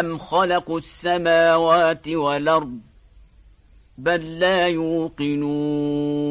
أم خلقوا السماوات والأرض بل لا يوقنون